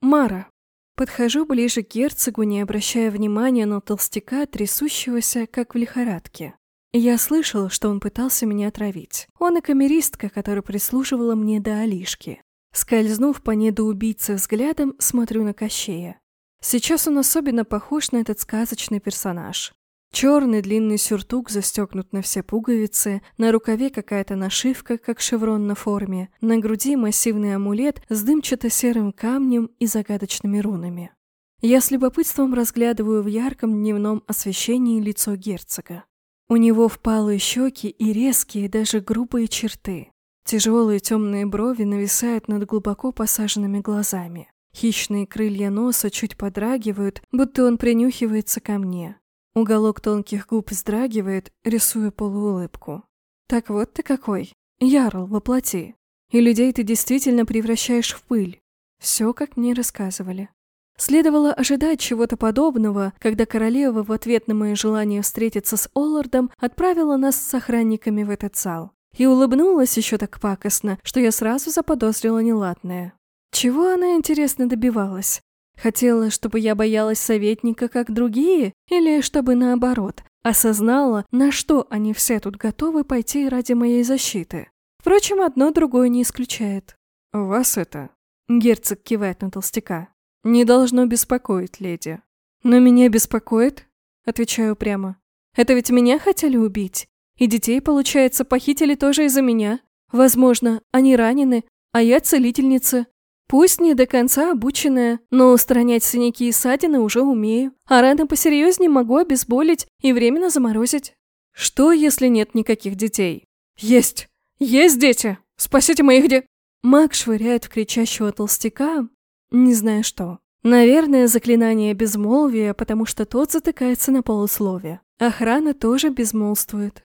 Мара. Подхожу ближе к герцогу, не обращая внимания на толстяка, трясущегося, как в лихорадке. Я слышала, что он пытался меня отравить. Он и камеристка, которая прислуживала мне до Алишки. Скользнув по недоубийце взглядом, смотрю на Кощея. Сейчас он особенно похож на этот сказочный персонаж. Черный длинный сюртук застегнут на все пуговицы, на рукаве какая-то нашивка, как шеврон на форме, на груди массивный амулет с дымчато-серым камнем и загадочными рунами. Я с любопытством разглядываю в ярком дневном освещении лицо герцога. У него впалые щеки и резкие, даже грубые черты. Тяжелые темные брови нависают над глубоко посаженными глазами. Хищные крылья носа чуть подрагивают, будто он принюхивается ко мне. Уголок тонких губ вздрагивает, рисуя полуулыбку. «Так вот ты какой! Ярл, воплоти! И людей ты действительно превращаешь в пыль!» Все, как мне рассказывали. Следовало ожидать чего-то подобного, когда королева в ответ на мое желание встретиться с Оллардом отправила нас с охранниками в этот зал. И улыбнулась еще так пакостно, что я сразу заподозрила неладное. Чего она, интересно, добивалась? Хотела, чтобы я боялась советника, как другие? Или чтобы наоборот, осознала, на что они все тут готовы пойти ради моей защиты? Впрочем, одно другое не исключает. «Вас это...» — герцог кивает на толстяка. «Не должно беспокоить, леди». «Но меня беспокоит?» — отвечаю прямо. «Это ведь меня хотели убить. И детей, получается, похитили тоже из-за меня. Возможно, они ранены, а я целительница. Пусть не до конца обученная, но устранять синяки и ссадины уже умею. А раны посерьезнее могу обезболить и временно заморозить. Что, если нет никаких детей? Есть! Есть дети! Спасите моих де... Маг швыряет в кричащего толстяка, не знаю что. Наверное, заклинание безмолвия, потому что тот затыкается на полусловие. Охрана тоже безмолвствует.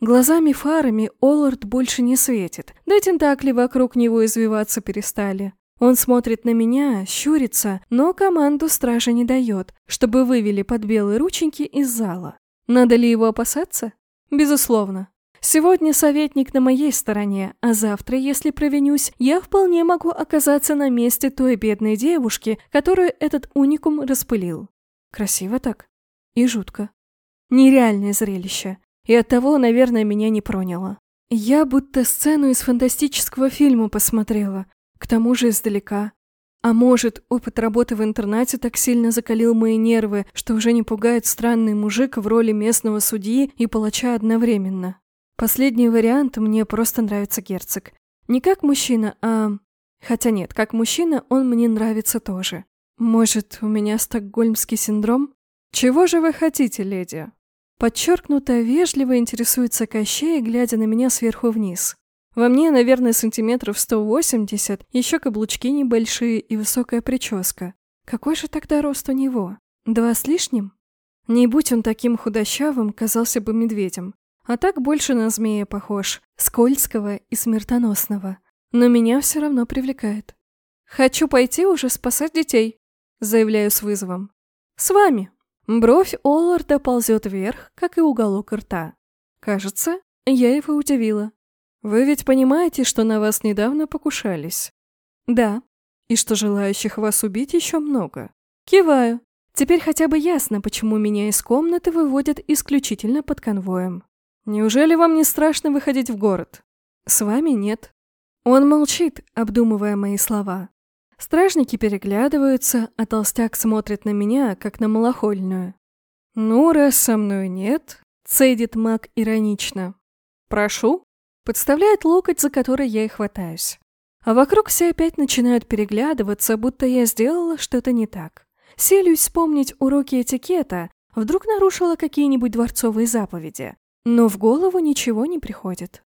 Глазами-фарами Оллард больше не светит, да тентакли вокруг него извиваться перестали. Он смотрит на меня, щурится, но команду стража не дает, чтобы вывели под белые рученьки из зала. Надо ли его опасаться? Безусловно. Сегодня советник на моей стороне, а завтра, если провинюсь, я вполне могу оказаться на месте той бедной девушки, которую этот уникум распылил. Красиво так. И жутко. Нереальное зрелище. И оттого, наверное, меня не проняло. Я будто сцену из фантастического фильма посмотрела, к тому же издалека. А может, опыт работы в интернате так сильно закалил мои нервы, что уже не пугает странный мужик в роли местного судьи и палача одновременно. Последний вариант мне просто нравится герцог. Не как мужчина, а... Хотя нет, как мужчина он мне нравится тоже. Может, у меня стокгольмский синдром? Чего же вы хотите, леди? Подчеркнуто вежливо интересуется Кощей, глядя на меня сверху вниз. Во мне, наверное, сантиметров 180, еще каблучки небольшие и высокая прическа. Какой же тогда рост у него? Два с лишним? Не будь он таким худощавым, казался бы медведем. А так больше на змея похож, скользкого и смертоносного. Но меня все равно привлекает. «Хочу пойти уже спасать детей», — заявляю с вызовом. «С вами». Бровь Олларда ползет вверх, как и уголок рта. Кажется, я его удивила. Вы ведь понимаете, что на вас недавно покушались? Да. И что желающих вас убить еще много? Киваю. Теперь хотя бы ясно, почему меня из комнаты выводят исключительно под конвоем. Неужели вам не страшно выходить в город? С вами нет. Он молчит, обдумывая мои слова. Стражники переглядываются, а толстяк смотрит на меня, как на малохольную. «Ну, раз со мной нет», — цедит маг иронично. «Прошу». Подставляет локоть, за который я и хватаюсь. А вокруг все опять начинают переглядываться, будто я сделала что-то не так. Селюсь вспомнить уроки этикета, вдруг нарушила какие-нибудь дворцовые заповеди. Но в голову ничего не приходит.